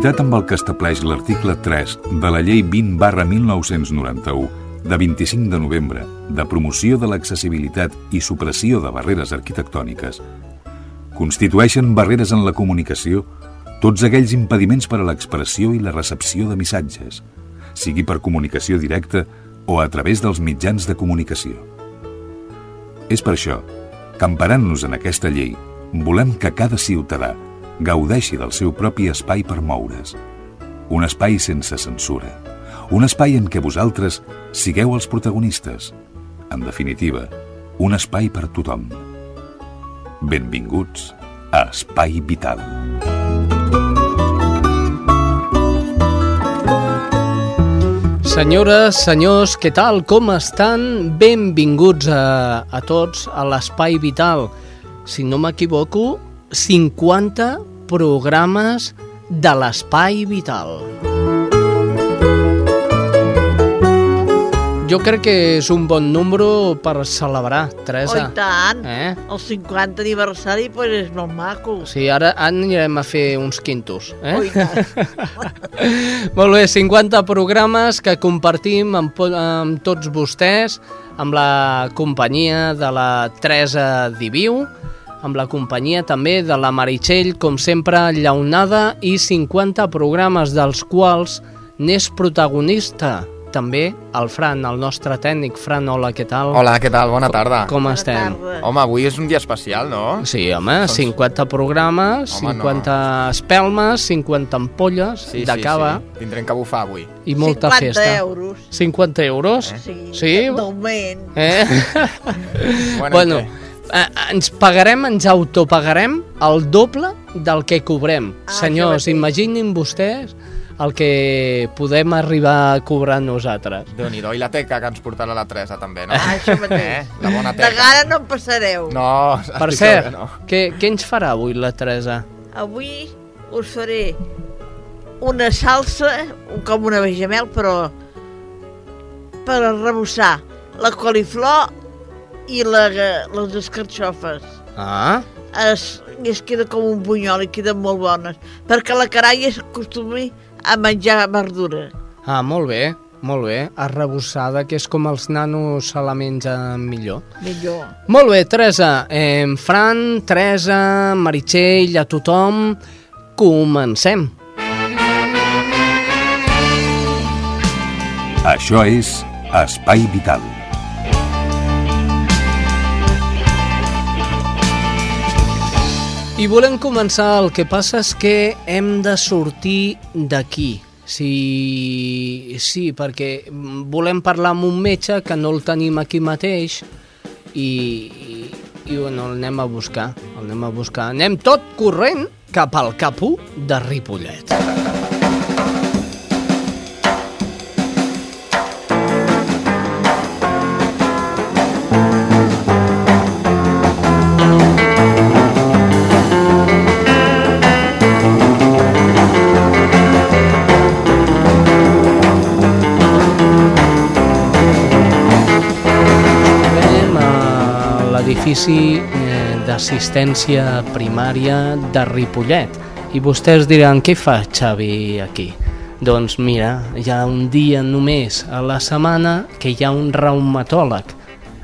conformitat amb el que estableix l'article 3 de la Llei 20 barra 1991 de 25 de novembre de promoció de l'accessibilitat i supressió de barreres arquitectòniques, constitueixen barreres en la comunicació tots aquells impediments per a l'expressió i la recepció de missatges, sigui per comunicació directa o a través dels mitjans de comunicació. És per això que, emparant-nos en aquesta llei, volem que cada ciutadà gaudeixi del seu propi espai per moure's. Un espai sense censura. Un espai en què vosaltres sigueu els protagonistes. En definitiva, un espai per tothom. Benvinguts a Espai Vital. Senyores, senyors, què tal? Com estan? Benvinguts a, a tots a l'Espai Vital. Si no m'equivoco, 50 programes de l'Espai Vital. Jo crec que és un bon número per celebrar, Teresa. Oh, tant. Eh? El 50 aniversari pues, és molt maco. Sí, ara anirem a fer uns quintos. Eh? Oh. Molt bé, 50 programes que compartim amb, amb tots vostès, amb la companyia de la Teresa Diviu, amb la companyia també de la Meritxell, com sempre, llaunada, i 50 programes dels quals n'és protagonista també el Fran, el nostre tècnic. Fran, hola, què tal? Hola, què tal? Bona tarda. Com Bona estem? tarda. Home, avui és un dia especial, no? Sí, home, 50 programes, Home, 50 espelmes, 50 ampolles Sí, de sí, cava sí. Tindrem que bufar avui. i molta 50 festa. euros. 50 euros? Sí, Sí? d'augment. Eh? Bueno, bueno? Eh, ens pagarem, ens autopagarem el doble del que cobrem. Ah, Senyors, mateix. imaginin vostès el que podem arribar a cobrar nosaltres. Déu-n'hi-do. I la teca que ens portarà la Teresa, també, no? Ah, això mateix. Eh? La bona De teca. gara no en passareu. No, Per cert, no. què, què ens farà avui la Teresa? Avui us faré una salsa, com una bechamel, però per arrebossar la coliflor i la, les escarxofes. Ah, Es, I es queda com un bunyol i queden molt bones. Perquè la caralla es acostumi a menjar verdura. ah molt bé, molt bé. Arrebossada, que és com els nanos se la mengen millor. Millor. Molt bé, Teresa. Eh, Fran, Teresa, Meritxell, a tothom, comencem. Això és Espai Vital. I volem començar, el que passa és que hem de sortir d'aquí. Sí, sí, perquè volem parlar amb un metge que no el tenim aquí mateix i, i, i bueno, el anem a buscar, el anem a buscar. Anem tot corrent cap al capú de Ripollet. L'edifici eh, d'assistència primària de Ripollet. I vostès diran, què fa Xavi aquí? Doncs mira, hi ha un dia només a la setmana que hi ha un reumatòleg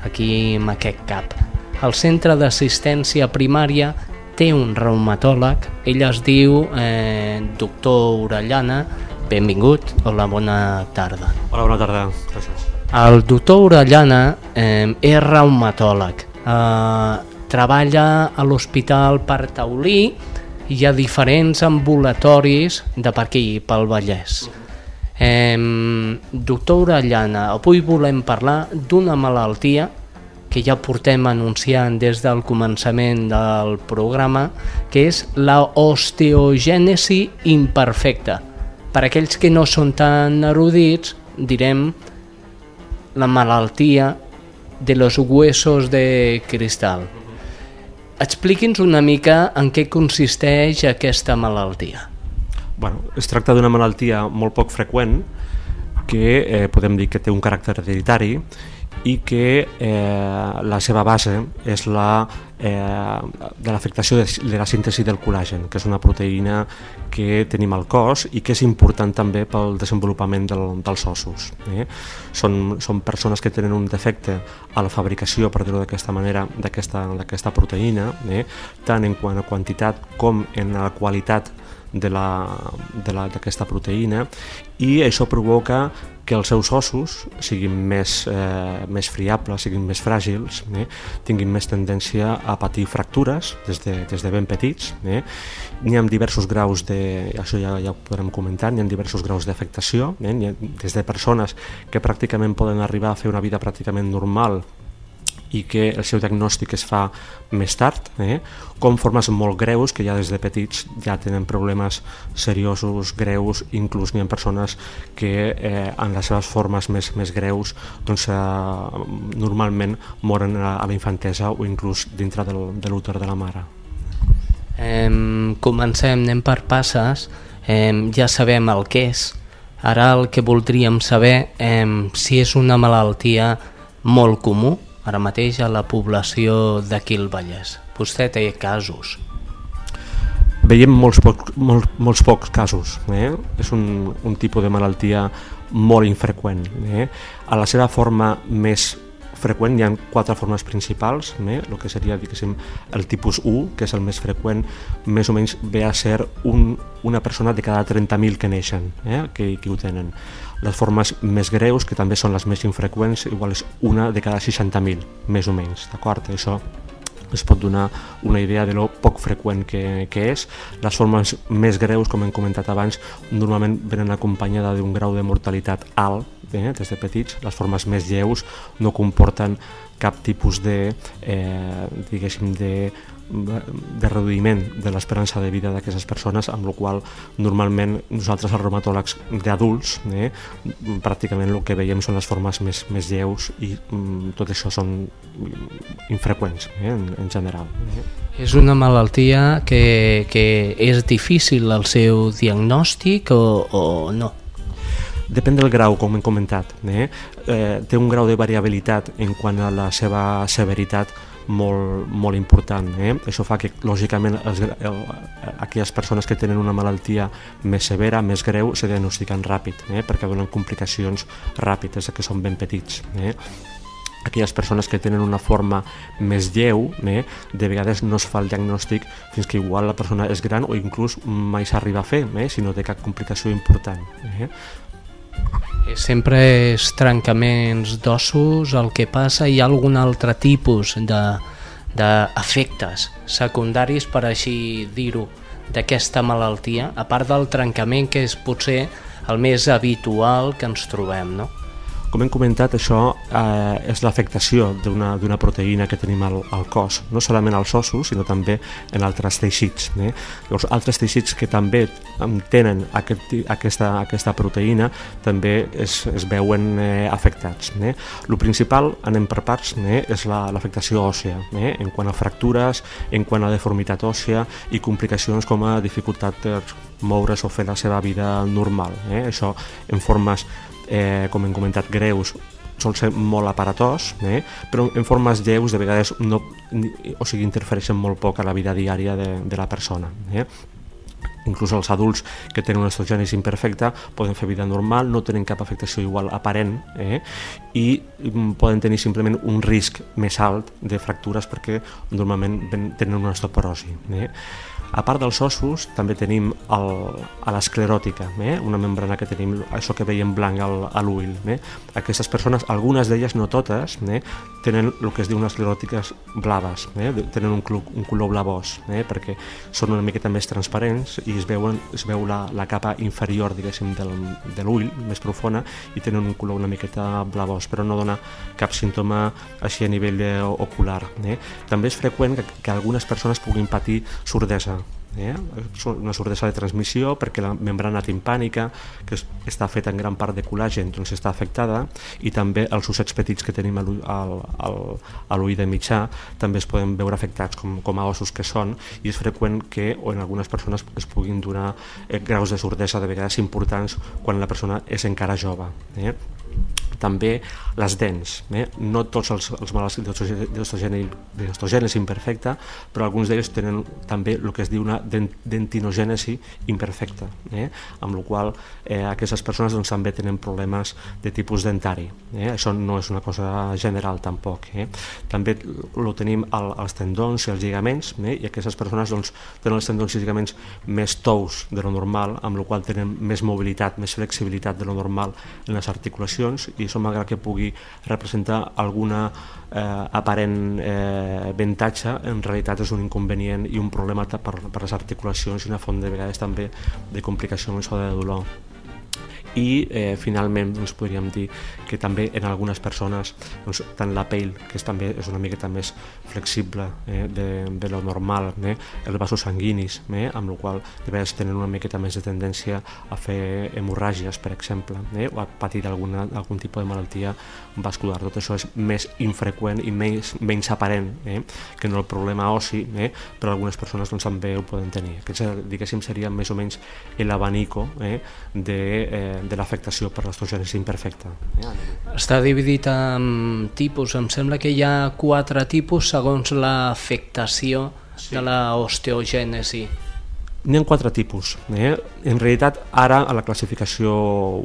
aquí en aquest cap. El centre d'assistència primària té un reumatòleg, ell es diu eh, doctor Orellana, benvingut, hola, bona tarda. Hola, bona tarda. Gràcies. El doctor Orellana eh, és reumatòleg. Eh, treballa a l'Hospital per Taulí i ha diferents ambulatoris de per aquí, pel Vallès. Eh, doctor Orellana, avui volem parlar d'una malaltia que ja portem anunciant des del començament del programa, que és la osteogènesi imperfecta. Per aquells que no són tan erudits, direm la malaltia de los huesos de cristal. Expliqui'ns una mica en què consisteix aquesta malaltia. Bueno, es tracta d'una malaltia molt poc freqüent que eh, podem dir que té un caràcter hereditari i que eh, la seva base és la eh, de l'afectació de, de la síntesi del col·làgen, que és una proteïna que tenim al cos i que és important també pel desenvolupament del, dels ossos. Eh? Són, són persones que tenen un defecte a la fabricació, per dir-ho d'aquesta manera, d'aquesta proteïna, eh? tant en quant a quantitat com en la qualitat d'aquesta proteïna i això provoca que els seus ossos siguin més, eh, més friables, siguin més fràgils, eh, tinguin més tendència a patir fractures des de, des de ben petits. Eh. N'hi ha diversos graus de, això ja, ja ho podrem comentar, n'hi ha diversos graus d'afectació, eh, des de persones que pràcticament poden arribar a fer una vida pràcticament normal i que el seu diagnòstic es fa més tard, eh? com formes molt greus que ja des de petits ja tenen problemes seriosos, greus, inclús n'hi ha persones que eh, en les seves formes més, més greus doncs, eh, normalment moren a, a la infantesa o inclús dintre del, de l'úter de la mare. Eh, comencem, anem per passes, eh, ja sabem el que és, ara el que voldríem saber eh, si és una malaltia molt comú, ara mateix a la població d'aquí el Vallès? Vostè té casos. Veiem molts, poc, molt, molts pocs casos. Eh? És un, un tipus de malaltia molt infreqüent. Eh? A la seva forma més freqüent hi ha quatre formes principals, eh? el que seria el tipus 1, que és el més freqüent, més o menys ve a ser un, una persona de cada 30.000 que neixen, eh? que, que ho tenen. Les formes més greus, que també són les més infreqüents, igual és una de cada 60.000, més o menys, d'acord? Això es pot donar una idea de lo poc freqüent que, que és. Les formes més greus, com hem comentat abans, normalment venen acompanyades d'un grau de mortalitat alt, eh, des de petits. Les formes més lleus no comporten cap tipus de, eh, diguéssim, de de reduïment de l'esperança de vida d'aquestes persones, amb la qual normalment nosaltres els reumatòlegs d'adults eh, pràcticament el que veiem són les formes més, més lleus i mm, tot això són infreqüents eh, en, en general. Eh. És una malaltia que, que és difícil el seu diagnòstic o, o no? Depèn del grau, com hem comentat. Eh? Eh, té un grau de variabilitat en quant a la seva severitat molt, molt important. Eh? Això fa que, lògicament, els, el, aquelles persones que tenen una malaltia més severa, més greu, se diagnostiquen ràpid, eh? perquè donen complicacions ràpides, que són ben petits. Eh? aquelles persones que tenen una forma més lleu, eh, de vegades no es fa el diagnòstic fins que igual la persona és gran o inclús mai s'arriba a fer, eh, si no té cap complicació important. Eh. Sempre és trencaments d'ossos el que passa, hi ha algun altre tipus d'efectes secundaris, per així dir-ho, d'aquesta malaltia, a part del trencament que és potser el més habitual que ens trobem, no? Com hem comentat, això eh, és l'afectació d'una proteïna que tenim al, al cos, no solament als ossos, sinó també en altres teixits. Eh? Llavors, altres teixits que també tenen aquest, aquesta, aquesta proteïna també es, es veuen eh, afectats. Eh? El principal, anem per parts, eh, és l'afectació la, òssea, eh? en quant a fractures, en quant a deformitat òssea i complicacions com a dificultat per moure's o fer la seva vida normal. Eh? Això en formes eh, com hem comentat, greus, sol ser molt aparatós, eh? però en formes lleus de vegades no, o sigui, interfereixen molt poc a la vida diària de, de la persona. Eh? inclús els adults que tenen una osteogènesi imperfecta poden fer vida normal, no tenen cap afectació igual aparent eh? i mm, poden tenir simplement un risc més alt de fractures perquè normalment tenen una osteoporosi. Eh? A part dels ossos, també tenim l'escleròtica, eh? una membrana que tenim, això que veiem blanc al, a l'ull. Eh? Aquestes persones, algunes d'elles, no totes, eh? tenen el que es diu unes escleròtiques blaves, eh? tenen un, clu, un color blavós, eh? perquè són una miqueta més transparents i es, veuen, es veu la, la capa inferior, diguéssim, del, de l'ull, més profunda, i tenen un color una miqueta blavós, però no dona cap símptoma així a nivell ocular. Eh? També és freqüent que, que algunes persones puguin patir sordesa, eh? una sordesa de transmissió perquè la membrana timpànica que està feta en gran part de col·làgen doncs està afectada i també els ossets petits que tenim a de mitjà també es poden veure afectats com, com a ossos que són i és freqüent que o en algunes persones es puguin donar eh, graus de sordesa de vegades importants quan la persona és encara jove eh? També les dents. Eh? No tots els, els malalts d'osteogènesi imperfecta, però alguns d'ells tenen també el que es diu una dentinogènesi imperfecta, eh? amb la qual eh, aquestes persones doncs, també tenen problemes de tipus dentari. Eh? Això no és una cosa general tampoc. Eh? També ho tenim al, als tendons i als lligaments, eh? i aquestes persones doncs, tenen els tendons i lligaments més tous de lo normal, amb la qual tenen més mobilitat, més flexibilitat de lo normal en les articulacions, i això malgrat que pugui representar alguna eh, aparent eh, avantatge, en realitat és un inconvenient i un problema per, per les articulacions i una font de vegades també de complicacions o de dolor i eh, finalment doncs, podríem dir que també en algunes persones doncs, tant la pell, que és, també és una miqueta més flexible eh, de, de lo normal, eh, els vasos sanguinis, eh, amb la qual de vegades tenen una miqueta més de tendència a fer hemorràgies, per exemple, eh, o a patir alguna, algun tipus de malaltia vascular. Tot això és més infreqüent i menys, menys aparent eh, que no el problema ossi, eh, però algunes persones doncs, també ho poden tenir. Aquest, diguéssim, seria més o menys l'abanico eh, de, eh, de l'afectació per l'osteogènesi imperfecta. Està dividit en tipus, em sembla que hi ha quatre tipus segons l'afectació sí. de l'osteogènesi. N'hi ha quatre tipus. Eh? En realitat, ara a la classificació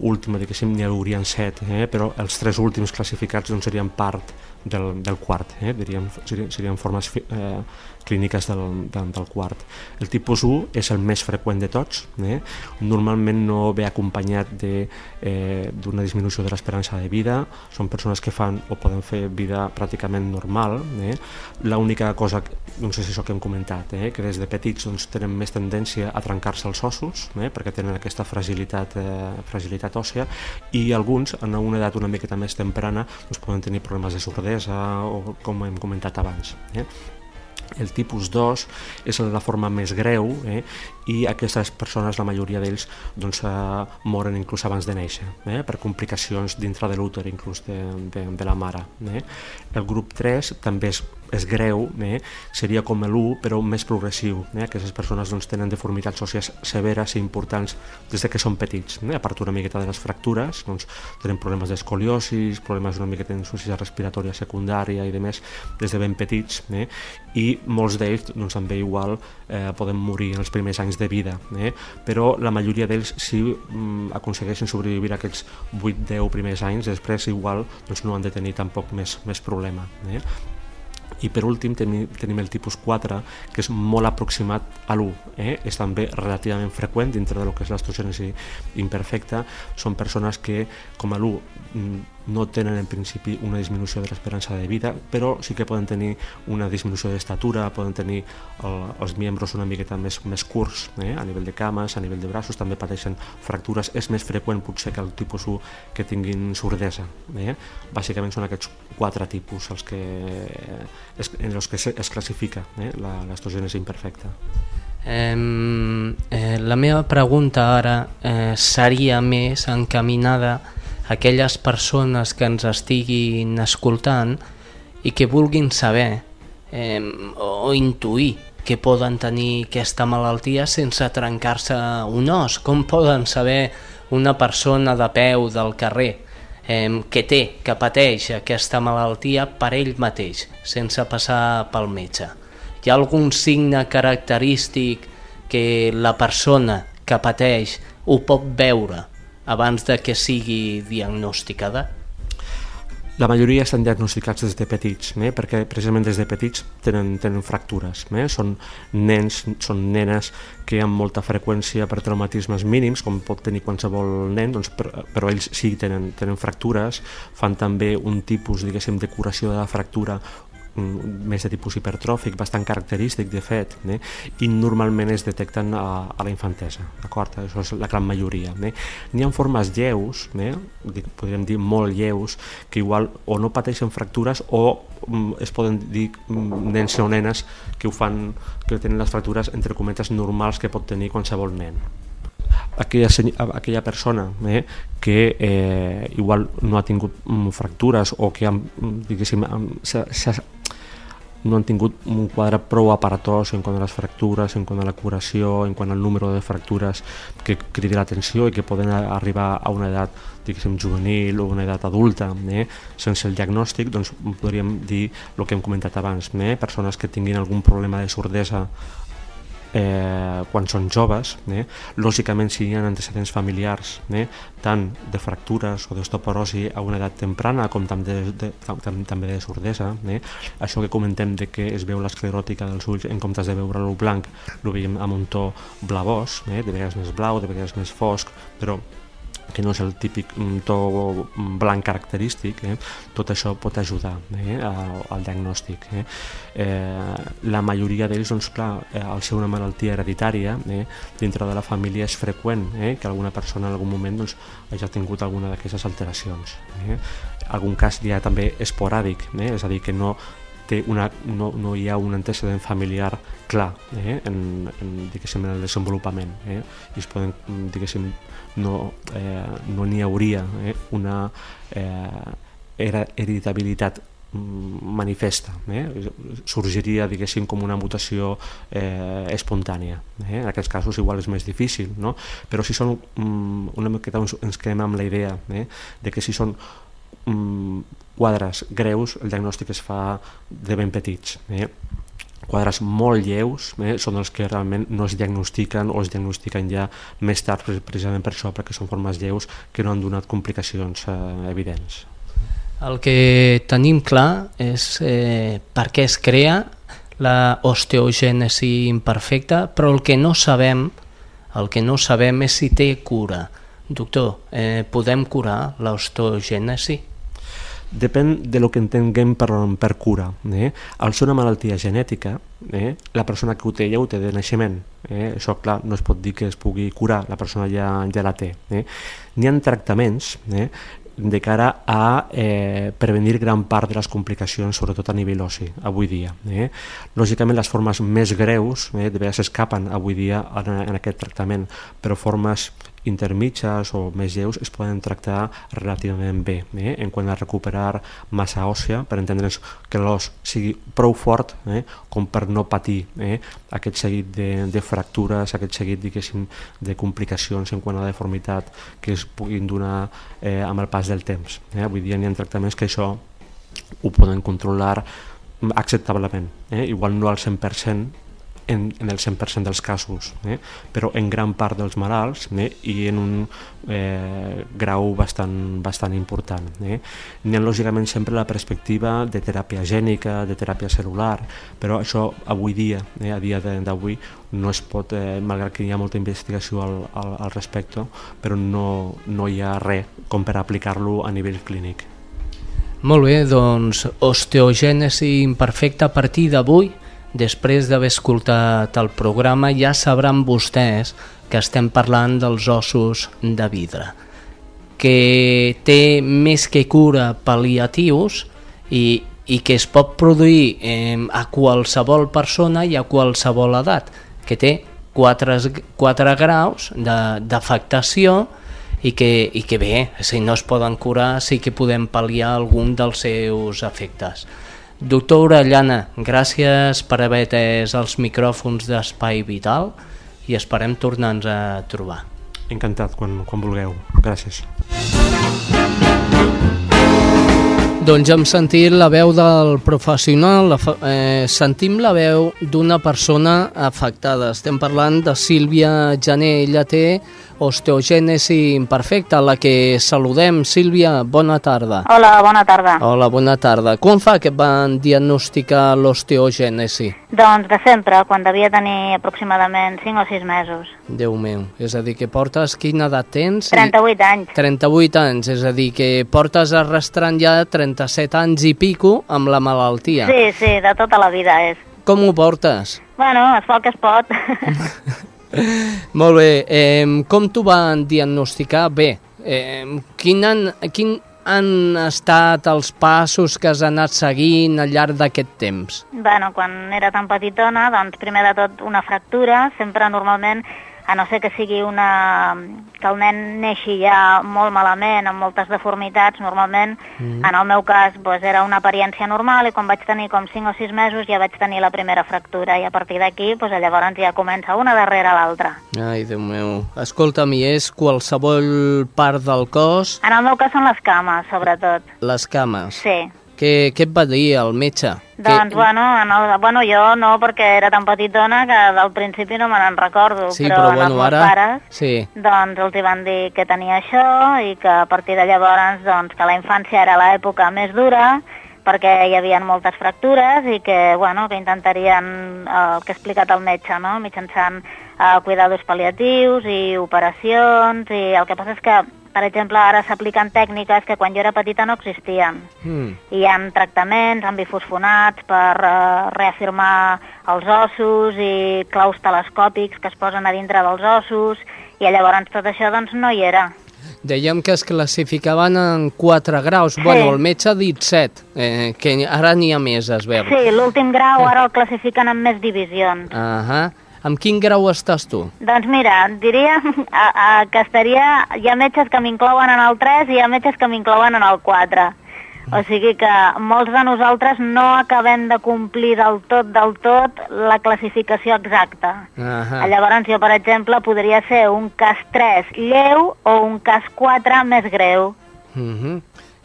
última, diguéssim, n'hi haurien set, eh? però els tres últims classificats doncs, serien part del, del quart, eh? diríem, serien, serien formes eh, clíniques del, del, del quart. El tipus 1 és el més freqüent de tots, eh? normalment no ve acompanyat d'una de, eh, disminució de l'esperança de vida, són persones que fan o poden fer vida pràcticament normal. Eh? L'única cosa, no sé si això que hem comentat, eh? que des de petits doncs, tenen més tendència a trencar-se els ossos, eh? perquè tenen aquesta fragilitat, eh, fragilitat òssia, i alguns, en una edat una miqueta més temprana, doncs, poden tenir problemes de sordesa o com hem comentat abans. Eh? El tipus 2 és la forma més greu eh? i aquestes persones, la majoria d'ells, doncs, eh, moren inclús abans de néixer, eh? per complicacions dintre de l'úter inclús de, de, de la mare. Eh? El grup 3 també és és greu, eh, seria com l'1 però més progressiu. Eh? Aquestes persones doncs, tenen deformitats òssies severes i importants des de que són petits. Eh? A part una miqueta de les fractures, doncs, tenen problemes d'escoliosis, problemes una miqueta d'insuficiència respiratòria secundària i demés des de ben petits eh? i molts d'ells doncs, també igual eh, poden morir en els primers anys de vida, eh? però la majoria d'ells si mm, aconsegueixen sobreviure aquests 8-10 primers anys, després igual doncs, no han de tenir tampoc més, més problema. Eh? I per últim tenim, tenim el tipus 4 que és molt aproximat a l'1 eh? és també relativament freqüent dintre del que és l'estrogènesi imperfecta són persones que com a l'1 no tenen en principi una disminució de l'esperança de vida, però sí que poden tenir una disminució d'estatura, poden tenir el, els membres una miqueta més, més curts, eh? a nivell de cames, a nivell de braços, també pateixen fractures, és més freqüent potser que el tipus 1 que tinguin sordesa. Eh? Bàsicament són aquests quatre tipus els que, es, en els que es, es classifica eh? l'estrogènesi imperfecta. Eh, eh, la meva pregunta ara eh, seria més encaminada aquelles persones que ens estiguin escoltant i que vulguin saber eh, o intuir que poden tenir aquesta malaltia sense trencar-se un os. Com poden saber una persona de peu del carrer eh, que té, que pateix aquesta malaltia per ell mateix, sense passar pel metge? Hi ha algun signe característic que la persona que pateix ho pot veure abans de que sigui diagnosticada? La majoria estan diagnosticats des de petits, eh? perquè precisament des de petits tenen, tenen fractures. Eh? Són nens, són nenes que amb molta freqüència per traumatismes mínims, com pot tenir qualsevol nen, doncs, però, però ells sí tenen, tenen fractures, fan també un tipus de curació de la fractura més de tipus hipertròfic, bastant característic de fet, eh? i normalment es detecten a, a la infantesa, d'acord? Això és la gran majoria. Eh? N'hi ha formes lleus, eh? podríem dir molt lleus, que igual o no pateixen fractures o mm, es poden dir mm, nens o nenes que ho fan, que tenen les fractures entre cometes normals que pot tenir qualsevol nen aquella, aquella persona eh, que eh, igual no ha tingut fractures o que diguéssim, s'ha no han tingut un quadre prou aparatós en quant a les fractures, en quant a la curació, en quant al número de fractures que cridi l'atenció i que poden arribar a una edat diguéssim, juvenil o una edat adulta eh? sense el diagnòstic doncs podríem dir el que hem comentat abans eh? persones que tinguin algun problema de sordesa eh, quan són joves, eh? lògicament si hi ha antecedents familiars, eh? tant de fractures o d'osteoporosi a una edat temprana com també de, de, tam, també de sordesa, eh? això que comentem de que es veu l'escleròtica dels ulls en comptes de veure-lo blanc, lo veiem amb un to blavós, eh? de vegades més blau, de vegades més fosc, però que no és el típic mm, to blanc característic, eh? tot això pot ajudar eh? al, al diagnòstic. Eh? Eh, la majoria d'ells, doncs, clar, eh, al ser una malaltia hereditària, eh? dintre de la família és freqüent eh? que alguna persona en algun moment doncs, hagi tingut alguna d'aquestes alteracions. Eh? Algun cas ja també esporàdic, eh? és a dir, que no té una, no, no hi ha un antecedent familiar clar eh, en, en, en el desenvolupament eh, i es poden, diguéssim, no eh, no hauria eh, una eh, her- hereditabilitat mm, manifesta, eh? sorgiria diguéssim com una mutació eh, espontània. Eh? En aquests casos igual és més difícil, no? però si són mm, una miqueta ens, ens quedem amb la idea eh? de que si són mm, quadres greus el diagnòstic es fa de ben petits. Eh? quadres molt lleus eh, són els que realment no es diagnostiquen o es diagnostiquen ja més tard pre- precisament per això, perquè són formes lleus que no han donat complicacions eh, evidents. El que tenim clar és eh, per què es crea la osteogènesi imperfecta, però el que no sabem, el que no sabem és si té cura. Doctor, eh, podem curar l'osteogènesi? Depèn de lo que entenguem per, per cura. Eh? Al ser una malaltia genètica, eh? la persona que ho té ja ho té de naixement. Eh? Això, clar, no es pot dir que es pugui curar, la persona ja, ja la té. Eh? N'hi ha tractaments eh? de cara a eh, prevenir gran part de les complicacions, sobretot a nivell ossi, avui dia. Eh? Lògicament, les formes més greus eh, de vegades s'escapen avui dia en, en aquest tractament, però formes intermitges o més lleus es poden tractar relativament bé eh? en quant a recuperar massa òssia per entendre'ns que l'os sigui prou fort eh? com per no patir eh? aquest seguit de, de fractures, aquest seguit de complicacions en quant a deformitat que es puguin donar eh, amb el pas del temps. Eh? Avui dia n'hi ha tractaments que això ho poden controlar acceptablement, eh? igual no al 100% en, en el 100% dels casos, eh? però en gran part dels malalts eh? i en un eh, grau bastant, bastant important. Eh? N'hi ha lògicament sempre la perspectiva de teràpia gènica, de teràpia celular, però això avui dia, eh? a dia d'avui, no es pot, eh, malgrat que hi ha molta investigació al, al, al respecte, però no, no hi ha res com per aplicar-lo a nivell clínic. Molt bé, doncs osteogènesi imperfecta a partir d'avui, després d'haver escoltat el programa, ja sabran vostès que estem parlant dels ossos de vidre, que té més que cura pal·liatius i, i que es pot produir eh, a qualsevol persona i a qualsevol edat, que té 4, 4 graus d'afectació i que, i que bé, si no es poden curar sí que podem pal·liar algun dels seus efectes. Doctor Orellana, gràcies per haver atès els micròfons d'Espai Vital i esperem tornar-nos a trobar. Encantat, quan, quan vulgueu. Gràcies. Doncs hem sentit la veu del professional, eh, sentim la veu d'una persona afectada. Estem parlant de Sílvia Jané, ella té osteogènesi imperfecta, a la que saludem. Sílvia, bona tarda. Hola, bona tarda. Hola, bona tarda. Quan fa que van diagnosticar l'osteogènesi? Doncs de sempre, quan devia tenir aproximadament 5 o 6 mesos. Déu meu, és a dir, que portes... Quina edat tens? 38 anys. 38 anys, és a dir, que portes arrastrant ja 37 anys i pico amb la malaltia. Sí, sí, de tota la vida és. Com ho portes? Bueno, es fa el que es pot. Molt bé, eh, com t'ho van diagnosticar? Bé, eh, quin, han, quin han estat els passos que has anat seguint al llarg d'aquest temps? bueno, quan era tan petitona, doncs primer de tot una fractura, sempre normalment a no ser que sigui una... que el nen neixi ja molt malament, amb moltes deformitats, normalment, mm. en el meu cas, doncs, era una apariència normal i quan vaig tenir com 5 o 6 mesos ja vaig tenir la primera fractura i a partir d'aquí, doncs, llavors ja comença una darrere l'altra. Ai, Déu meu. Escolta'm, i és qualsevol part del cos, En el meu cas són les cames, sobretot. les cames. Sí. Què, què et va dir el metge? Doncs, bueno, en el, bueno, jo no, perquè era tan petitona que del principi no me n'en recordo, Sí, però, però en bueno, els ara- pares, Sí. doncs els hi van dir que tenia això i que a partir de llavors, doncs, que la infància era l'època més dura, perquè hi havia moltes fractures i que, bueno, que intentarien eh, el que ha explicat el metge, no?, mitjançant eh, cuidados paliatius i operacions, i el que passa és que, per exemple, ara s'apliquen tècniques que quan jo era petita no existien Mm. hi ha tractaments amb bifosfonats per eh, reafirmar els ossos i claus telescòpics que es posen a dintre dels ossos i llavors tot això doncs no hi era. Dèiem que es classificaven en 4 graus. Bueno, el metge ha dit 7, eh, que ara n'hi ha més, es veu. Sí, l'últim grau ara el classifiquen en més divisions. Ahà. Amb quin grau estàs tu? Doncs mira, diria a, a, que estaria... Hi ha metges que m'inclouen en el 3 i hi ha metges que m'inclouen en el 4. O sigui que molts de nosaltres no acabem de complir del tot, del tot, la classificació exacta. Ahà. Llavors jo, per exemple, podria ser un cas 3 lleu o un cas 4 més greu. Mhm.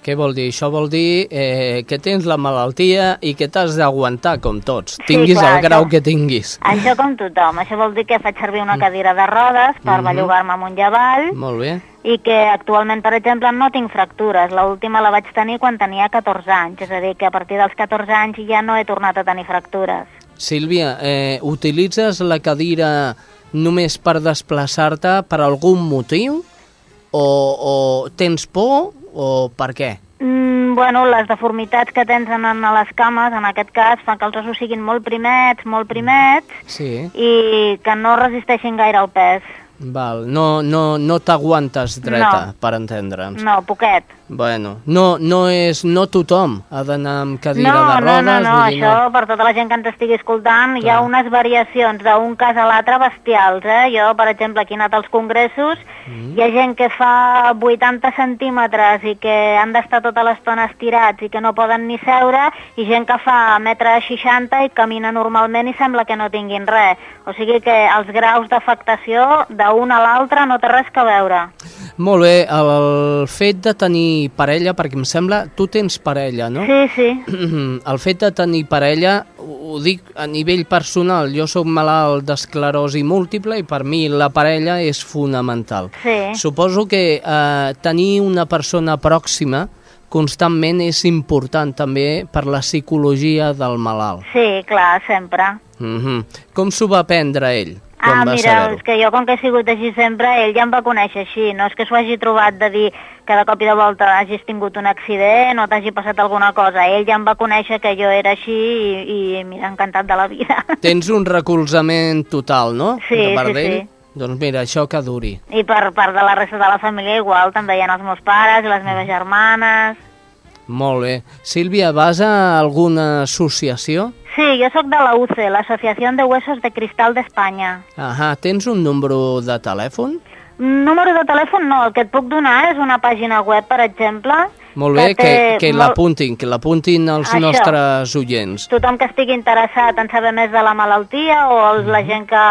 Què vol dir? Això vol dir eh, que tens la malaltia i que t'has d'aguantar, com tots. Sí, Tinguis clar, el grau això- que tinguis. Això com tothom. Això vol dir que faig servir Mm. una cadira de rodes per Mhm. bellugar-me amunt i avall Molt bé. i que actualment, per exemple, no tinc fractures. L'última la vaig tenir quan tenia 14 anys, és a dir, que a partir dels 14 anys ja no he tornat a tenir fractures. Sílvia, eh, utilitzes la cadira només per desplaçar-te per algun motiu? O, o tens por? O per què? Mm, bueno, les deformitats que tens en, en les cames, en aquest cas, fan que els ossos siguin molt primets, molt primets, Sí. i que no resisteixin gaire al pes. Val. No, no, no t'aguantes dreta, No. per entendre'ns. No, poquet. Bueno, no, no és... No tothom ha d'anar amb cadira no, de rodes. no, no, no, dir, això per tota la gent que ens estigui escoltant hi ha Clar. unes variacions d'un cas a l'altre bestials, eh? Jo, per exemple, aquí he anat als congressos, Mm. hi ha gent que fa 80 centímetres i que han d'estar tota l'estona estirats i que no poden ni seure, i gent que fa metre 60 i camina normalment i sembla que no tinguin res. O sigui que els graus d'afectació d'un a l'altre no té res que veure. Molt bé, el fet de tenir parella, perquè em sembla, tu tens parella, no? Sí, sí. El fet de tenir parella, ho dic a nivell personal, jo sóc malalt d'esclerosi múltiple i per mi la parella és fonamental. Sí. Suposo que eh, tenir una persona pròxima constantment és important també per la psicologia del malalt. Sí, clar, sempre. Mm Com s'ho va prendre ell? Ah, mira, és que jo com que he sigut així sempre, ell ja em va conèixer així. No és que s'ho hagi trobat de dir que de cop i de volta hagis tingut un accident o t'hagi passat alguna cosa. Ell ja em va conèixer que jo era així i, i mira, encantat de la vida. Tens un recolzament total, no? Sí, sí, sí. Doncs mira, això que duri. I per part de la resta de la família igual, també hi ha els meus pares i les meves germanes... Molt bé. Sílvia, vas a alguna associació? Sí, jo sóc de la UCE, l'Associació de Huesos de Cristal d'Espanya. Ahà, tens un número de telèfon? Número de telèfon no, el que et puc donar és una pàgina web, per exemple... Molt bé, que, té que molt- l'apuntin, que l'apuntin els Això. nostres oients. tothom que estigui interessat en saber més de la malaltia o el, la gent que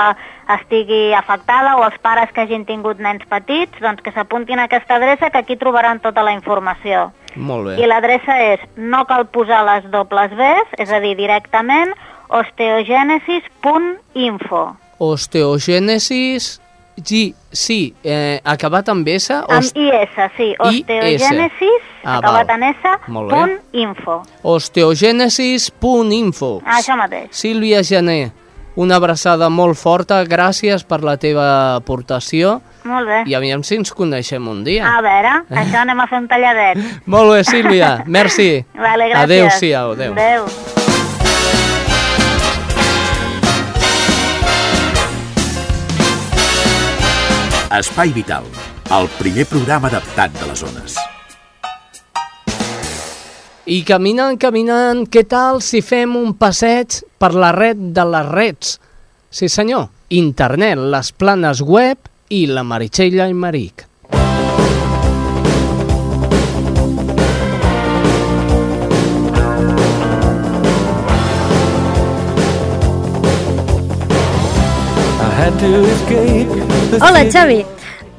estigui afectada o els pares que hagin tingut nens petits, doncs que s'apuntin a aquesta adreça que aquí trobaran tota la informació. Molt bé. I l'adreça és, no cal posar les dobles Bs, és a dir, directament, osteogenesis.info. Osteogènesis, sí, sí eh, acabat amb S? Amb IS, sí, osteogenesis, Ah, acabat val. en S, punt info. Osteogènesis.info. Ah, això mateix. Sílvia Gené, una abraçada molt forta, gràcies per la teva aportació Molt bé. i aviam si ens coneixem un dia. A veure, això anem a fer un talladet. Molt bé, Sílvia, merci. Vale, gràcies. Adéu-siau, adéu. Adéu. Espai Vital, el primer programa adaptat de les zones. I caminant, caminant, què tal si fem un passeig per la red de les reds? Sí, senyor. internet, les planes web i la Meritxell i Maric. Hola, Xavi.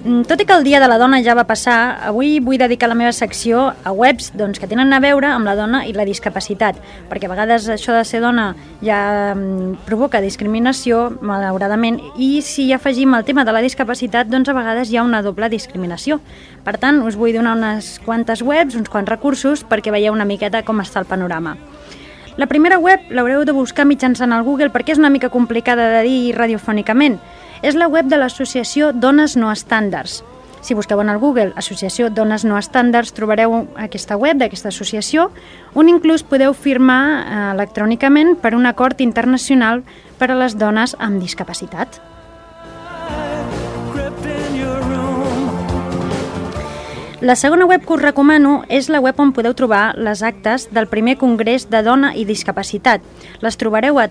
Mm, Tot i que el Dia de la Dona ja va passar, avui vull dedicar la meva secció a webs doncs, que tenen a veure amb la dona i la discapacitat, perquè a vegades això de ser dona ja mm, provoca discriminació, malauradament, i si afegim el tema de la discapacitat, doncs a vegades hi ha una doble discriminació. Per tant, us vull donar unes quantes webs, uns quants recursos, perquè veieu una miqueta com està el panorama. La primera web l'haureu de buscar mitjançant el Google perquè és una mica complicada de dir radiofònicament. És la web de l'associació Dones No Estàndards. Si busqueu en el Google Associació Dones No Estàndards trobareu aquesta web d'aquesta associació on inclús podeu firmar eh, electrònicament per un acord internacional per a les dones amb discapacitat. La segona web que us recomano és la web on podeu trobar les actes del primer Congrés de Dona i Discapacitat. Les trobareu a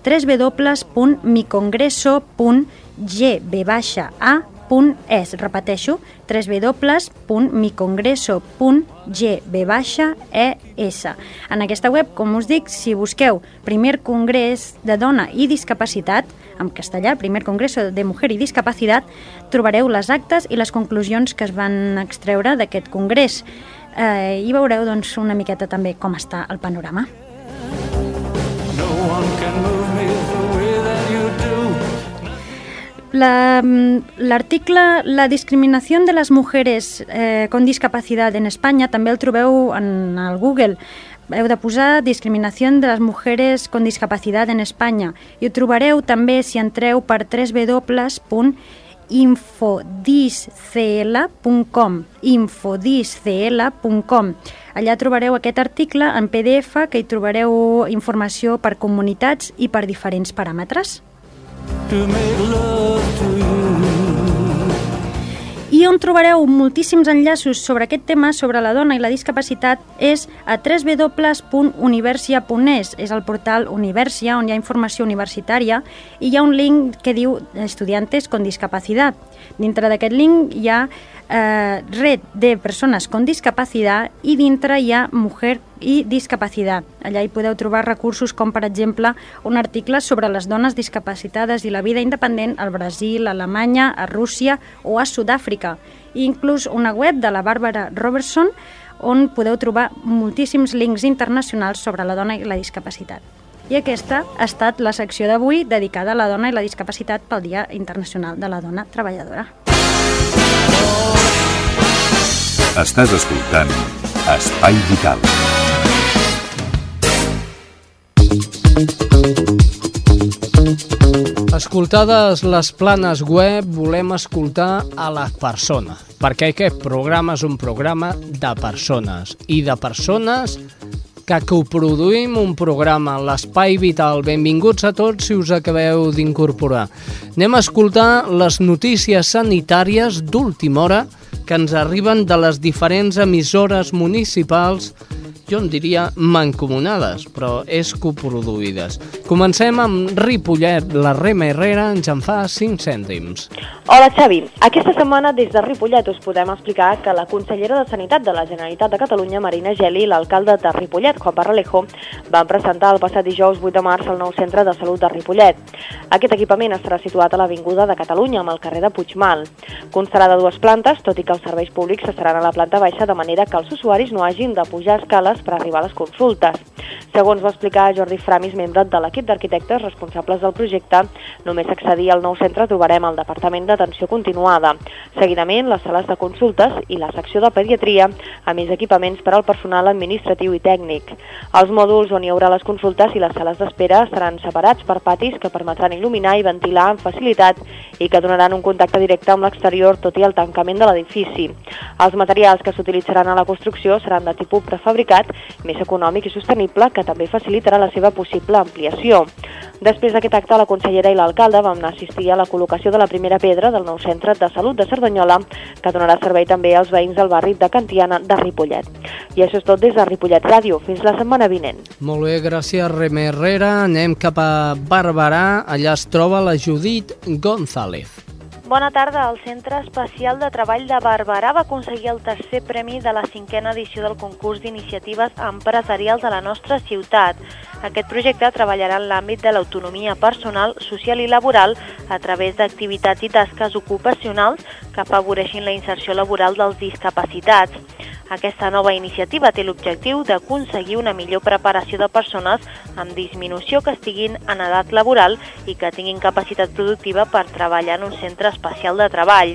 www.micongreso.gb-a.es. Repeteixo, www.micongreso.gb-es. En aquesta web, com us dic, si busqueu Primer Congrés de Dona i Discapacitat, en castellà, Primer Congreso de Mujer i Discapacitat, trobareu les actes i les conclusions que es van extreure d'aquest congrés. Eh, I veureu doncs, una miqueta també com està el panorama. La, mm, L'article La discriminació de les mujeres eh, con discapacitat en Espanya també el trobeu en el Google. Heu de posar discriminació de les mujeres con discapacitat en Espanya i ho trobareu també si entreu per www.infodiscl.com infodiscl.com Allà trobareu aquest article en PDF que hi trobareu informació per comunitats i per diferents paràmetres. I on trobareu moltíssims enllaços sobre aquest tema, sobre la dona i la discapacitat, és a www.universia.es. És el portal Universia, on hi ha informació universitària, i hi ha un link que diu Estudiantes con discapacitat. Dintre d'aquest link hi ha eh, red de persones con discapacitat i dintre hi ha mujer i discapacitat. Allà hi podeu trobar recursos com, per exemple, un article sobre les dones discapacitades i la vida independent al Brasil, a Alemanya, a Rússia o a Sud-àfrica. I inclús una web de la Bàrbara Robertson on podeu trobar moltíssims links internacionals sobre la dona i la discapacitat. I aquesta ha estat la secció d'avui dedicada a la dona i la discapacitat pel Dia Internacional de la Dona Treballadora. Estàs escoltant Espai Vital. Escoltades les planes web, volem escoltar a la persona, perquè aquest programa és un programa de persones, i de persones que coproduïm un programa, l'Espai Vital. Benvinguts a tots si us acabeu d'incorporar. Anem a escoltar les notícies sanitàries d'última hora que ens arriben de les diferents emissores municipals jo en diria mancomunades, però és coproduïdes. Comencem amb Ripollet. La Rema Herrera ens en fa 5 cèntims. Hola Xavi, aquesta setmana des de Ripollet us podem explicar que la consellera de Sanitat de la Generalitat de Catalunya, Marina Geli, i l'alcalde de Ripollet, Juan Parralejo, van presentar el passat dijous 8 de març el nou centre de salut de Ripollet. Aquest equipament estarà situat a l'Avinguda de Catalunya, amb el carrer de Puigmal. Constarà de dues plantes, tot i que els serveis públics estaran a la planta baixa de manera que els usuaris no hagin de pujar escales per arribar a les consultes. Segons va explicar Jordi Framis, membre de l'equip d'arquitectes responsables del projecte, només accedir al nou centre trobarem el Departament d'Atenció Continuada, seguidament les sales de consultes i la secció de pediatria, a més equipaments per al personal administratiu i tècnic. Els mòduls on hi haurà les consultes i les sales d'espera estaran separats per patis que permetran il·luminar i ventilar amb facilitat i que donaran un contacte directe amb l'exterior tot i el tancament de l'edifici. Els materials que s'utilitzaran a la construcció seran de tipus prefabricat, més econòmic i sostenible, que també facilitarà la seva possible ampliació. Després d'aquest acte, la consellera i l'alcalde vam assistir a la col·locació de la primera pedra del nou centre de salut de Cerdanyola, que donarà servei també als veïns del barri de Cantiana de Ripollet. I això és tot des de Ripollet Ràdio. Fins la setmana vinent. Molt bé, gràcies, Reme Herrera. Anem cap a Barberà. Allà es troba la Judit González. Bona tarda. El Centre Especial de Treball de Barberà va aconseguir el tercer premi de la cinquena edició del concurs d'iniciatives empresarials de la nostra ciutat. Aquest projecte treballarà en l'àmbit de l'autonomia personal, social i laboral a través d'activitats i tasques ocupacionals que afavoreixin la inserció laboral dels discapacitats. Aquesta nova iniciativa té l'objectiu d'aconseguir una millor preparació de persones amb disminució que estiguin en edat laboral i que tinguin capacitat productiva per treballar en un centre especial de treball.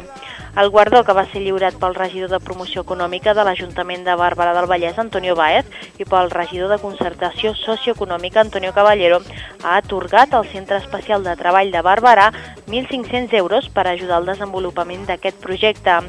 El guardó que va ser lliurat pel regidor de promoció econòmica de l'Ajuntament de Bàrbara del Vallès, Antonio Baez, i pel regidor de concertació socioeconòmica, Antonio Caballero, ha atorgat al Centre Especial de Treball de Bàrbara 1.500 euros per ajudar al desenvolupament d'aquest projecte.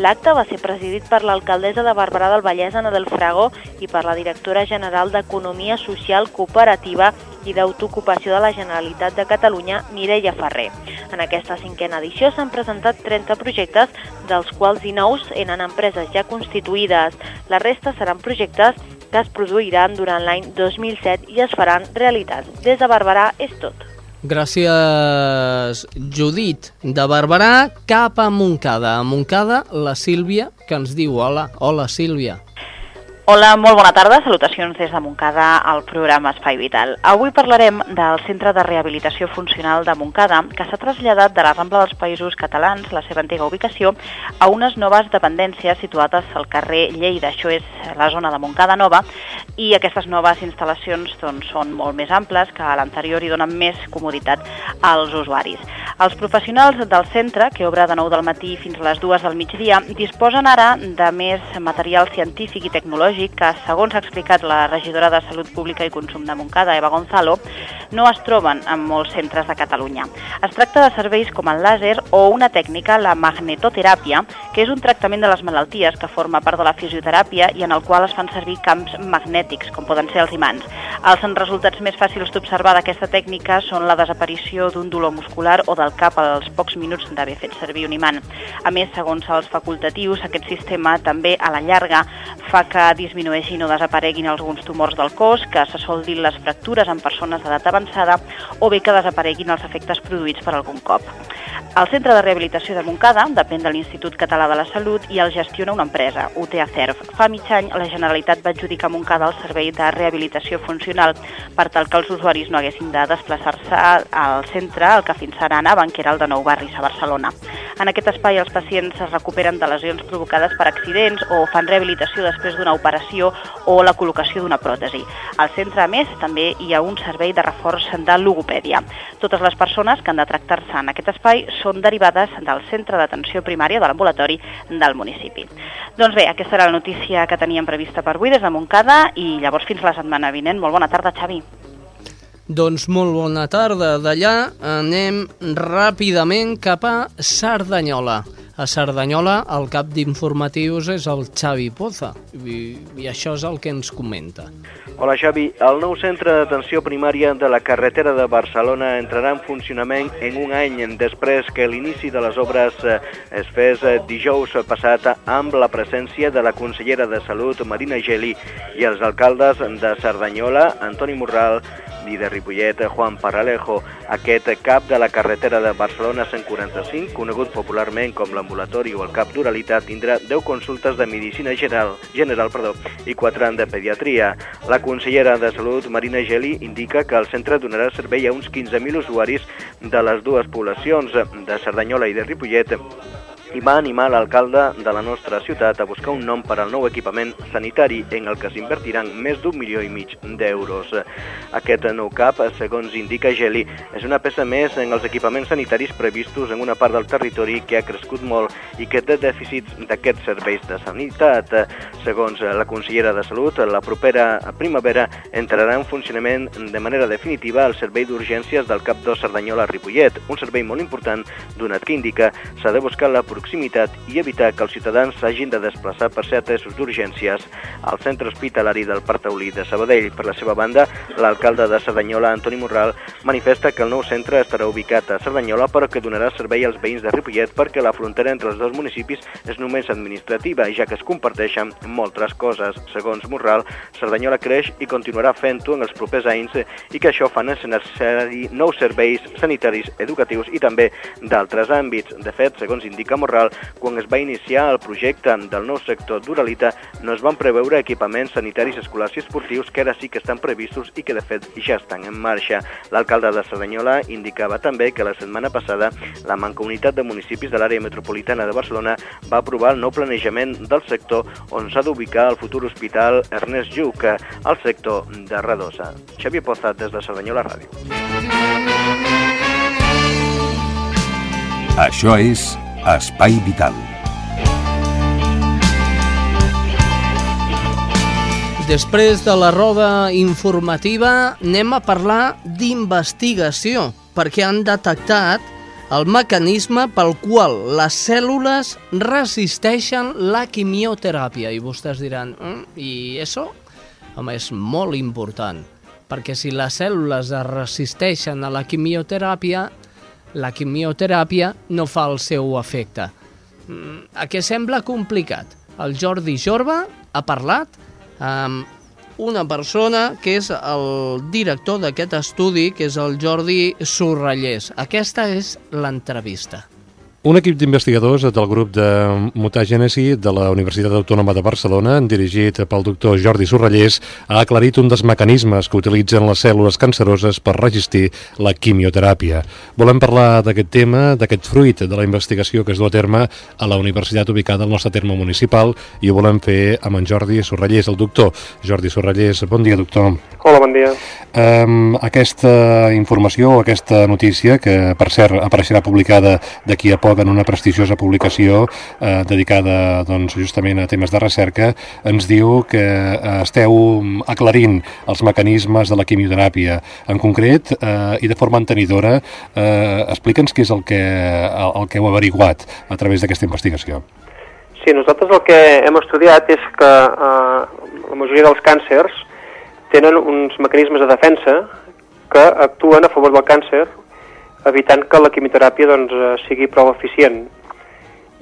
L'acte va ser presidit per l'alcaldessa de Barberà del Vallès, Ana del Frago, i per la directora general d'Economia Social Cooperativa i d'Autoocupació de la Generalitat de Catalunya, Mireia Ferrer. En aquesta cinquena edició s'han presentat 30 projectes, dels quals 19 eren empreses ja constituïdes. La resta seran projectes que es produiran durant l'any 2007 i es faran realitat. Des de Barberà és tot. Gràcies, Judit, de Barberà cap a Montcada. A Montcada, la Sílvia, que ens diu hola. Hola, Sílvia. Hola, molt bona tarda. Salutacions des de Montcada al programa Espai Vital. Avui parlarem del Centre de Rehabilitació Funcional de Montcada, que s'ha traslladat de la Rambla dels Països Catalans, la seva antiga ubicació, a unes noves dependències situades al carrer Lleida. Això és la zona de Montcada Nova, i aquestes noves instal·lacions doncs, són molt més amples que a l'anterior i donen més comoditat als usuaris. Els professionals del centre, que obre de 9 del matí fins a les 2 del migdia, disposen ara de més material científic i tecnològic que, segons ha explicat la regidora de Salut Pública i Consum de Montcada, Eva Gonzalo, no es troben en molts centres de Catalunya. Es tracta de serveis com el làser o una tècnica, la magnetoteràpia, que és un tractament de les malalties que forma part de la fisioteràpia i en el qual es fan servir camps magnètics, com poden ser els imants. Els resultats més fàcils d'observar d'aquesta tècnica són la desaparició d'un dolor muscular o del cap als pocs minuts d'haver fet servir un imant. A més, segons els facultatius, aquest sistema també a la llarga fa que disminueixin o desapareguin alguns tumors del cos, que se soldin les fractures en persones d'edat avançada o bé que desapareguin els efectes produïts per algun cop. El Centre de Rehabilitació de Montcada depèn de l'Institut Català de la Salut i el gestiona una empresa, UTA CERF. Fa mig any la Generalitat va adjudicar a Montcada el servei de rehabilitació funcional per tal que els usuaris no haguessin de desplaçar-se al centre, el que fins ara anaven, que era el de Nou Barris a Barcelona. En aquest espai els pacients es recuperen de lesions provocades per accidents o fan rehabilitació després d'una operació o la col·locació d'una pròtesi. Al centre, a més, també hi ha un servei de reforç de logopèdia. Totes les persones que han de tractar-se en aquest espai són derivades del centre d'atenció primària de l'ambulatori del municipi. Doncs bé, aquesta era la notícia que teníem prevista per avui des de Montcada i llavors fins la setmana vinent. Molt bona tarda, Xavi. Doncs molt bona tarda. D'allà anem ràpidament cap a Cerdanyola. A Cerdanyola el cap d'informatius és el Xavi Poza i, i això és el que ens comenta. Hola Xavi, el nou centre d'atenció primària de la carretera de Barcelona entrarà en funcionament en un any després que l'inici de les obres eh, es fes eh, dijous passat amb la presència de la consellera de Salut Marina Geli i els alcaldes de Cerdanyola, Antoni Morral, i de Ripollet, Juan Paralejo, aquest cap de la carretera de Barcelona 145, conegut popularment com l'ambulatori o el cap d'oralitat, tindrà 10 consultes de medicina general, general perdó, i 4 anys de pediatria. La consellera de Salut, Marina Geli, indica que el centre donarà servei a uns 15.000 usuaris de les dues poblacions, de Cerdanyola i de Ripollet, i va animar l'alcalde de la nostra ciutat a buscar un nom per al nou equipament sanitari en el que s'invertiran més d'un milió i mig d'euros. Aquest nou CAP, segons indica Geli, és una peça més en els equipaments sanitaris previstos en una part del territori que ha crescut molt i que té dèficits d'aquests serveis de sanitat. Segons la consellera de Salut, la propera primavera entrarà en funcionament de manera definitiva el servei d'urgències del CAP 2 Cerdanyola-Ripollet, un servei molt important donat que indica s'ha de buscar la proximitat i evitar que els ciutadans s'hagin de desplaçar per ser atesos d'urgències al centre hospitalari del Parc Taulí de Sabadell. Per la seva banda, l'alcalde de Cerdanyola, Antoni Morral, manifesta que el nou centre estarà ubicat a Cerdanyola però que donarà servei als veïns de Ripollet perquè la frontera entre els dos municipis és només administrativa, ja que es comparteixen moltes coses. Segons Morral, Cerdanyola creix i continuarà fent-ho en els propers anys i que això fa necessari nous serveis sanitaris, educatius i també d'altres àmbits. De fet, segons indica Morral, quan es va iniciar el projecte del nou sector d'Uralita no es van preveure equipaments sanitaris escolars i esportius que ara sí que estan previstos i que de fet ja estan en marxa. L'alcalde de Cerdanyola indicava també que la setmana passada la Mancomunitat de Municipis de l'àrea metropolitana de Barcelona va aprovar el nou planejament del sector on s'ha d'ubicar el futur hospital Ernest Lluc al sector de Radosa. Xavier Poza des de Cerdanyola Ràdio. Això és Espai Vital. Després de la roda informativa anem a parlar d'investigació, perquè han detectat el mecanisme pel qual les cèl·lules resisteixen la quimioteràpia. I vostès diran, mm, i això? Home, és molt important, perquè si les cèl·lules es resisteixen a la quimioteràpia, la quimioteràpia no fa el seu efecte. Mm, a què sembla complicat? El Jordi Jorba ha parlat amb una persona que és el director d'aquest estudi, que és el Jordi Sorrellers. Aquesta és l'entrevista. Un equip d'investigadors del grup de mutagènesi de la Universitat Autònoma de Barcelona, dirigit pel doctor Jordi Sorrellers, ha aclarit un dels mecanismes que utilitzen les cèl·lules canceroses per resistir la quimioteràpia. Volem parlar d'aquest tema, d'aquest fruit de la investigació que es du a terme a la universitat ubicada al nostre terme municipal i ho volem fer amb en Jordi Sorrellers, el doctor. Jordi Sorrellers, bon dia, doctor. Hola, bon dia. Um, aquesta informació, aquesta notícia, que per cert apareixerà publicada d'aquí a poc en una prestigiosa publicació eh, dedicada doncs, justament a temes de recerca, ens diu que eh, esteu aclarint els mecanismes de la quimioteràpia. En concret, eh, i de forma entenidora, eh, explica'ns què és el que, el, el que heu averiguat a través d'aquesta investigació. Sí, nosaltres el que hem estudiat és que eh, la majoria dels càncers tenen uns mecanismes de defensa que actuen a favor del càncer evitant que la quimioteràpia doncs, eh, sigui prou eficient.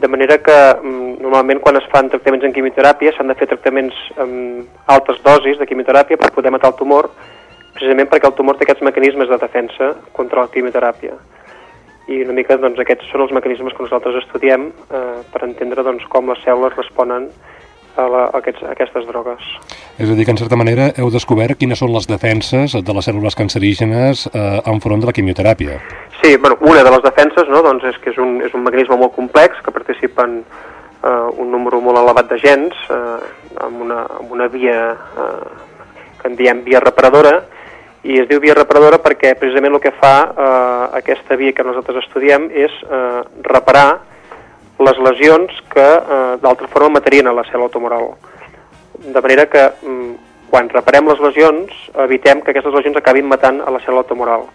De manera que mm, normalment quan es fan tractaments en quimioteràpia s'han de fer tractaments amb altes dosis de quimioteràpia per poder matar el tumor, precisament perquè el tumor té aquests mecanismes de defensa contra la quimioteràpia. I una mica doncs, aquests són els mecanismes que nosaltres estudiem eh, per entendre doncs, com les cèl·lules responen a, la, a, aquests, a aquestes drogues. És a dir, que en certa manera heu descobert quines són les defenses de les cèl·lules cancerígenes eh, enfront de la quimioteràpia. Sí, bueno, una de les defenses no, doncs és que és un, és un mecanisme molt complex que participen eh, un número molt elevat de gens eh, amb, una, amb una via eh, que en diem via reparadora i es diu via reparadora perquè precisament el que fa eh, aquesta via que nosaltres estudiem és eh, reparar les lesions que eh, d'altra forma matarien a la cèl·lula tumoral. De manera que mm, quan reparem les lesions evitem que aquestes lesions acabin matant a la cèl·lula tumoral.